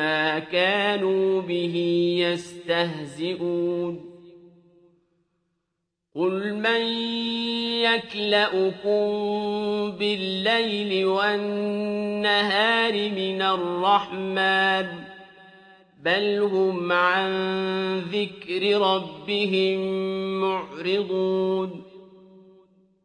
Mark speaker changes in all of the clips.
Speaker 1: مَّا كَانُوا بِهِ يَسْتَهْزِئُونَ. قُلْ مَن يَكْلَؤُكُم بِاللَّيْلِ وَالنَّهَارِ مِنَ الرَّحْمَٰنِ ۗ بَلْ هُمْ عَن ذِكْرِ رَبِّهِم مُّعْرِضُونَ.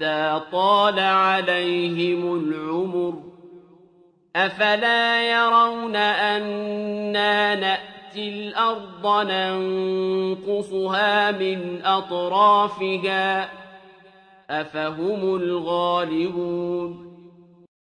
Speaker 1: حَتَّىٰ طَالَ عَلَيْهِمُ الْعُمُرُ ۗ أَفَلَا يَرَوْنَ أَنَّا نَأْتِي الْأَرْضَ نَنقُصُهَا مِنْ أَطْرَافِهَا ۚ أَفَهُمُ الْغَالِبُونَ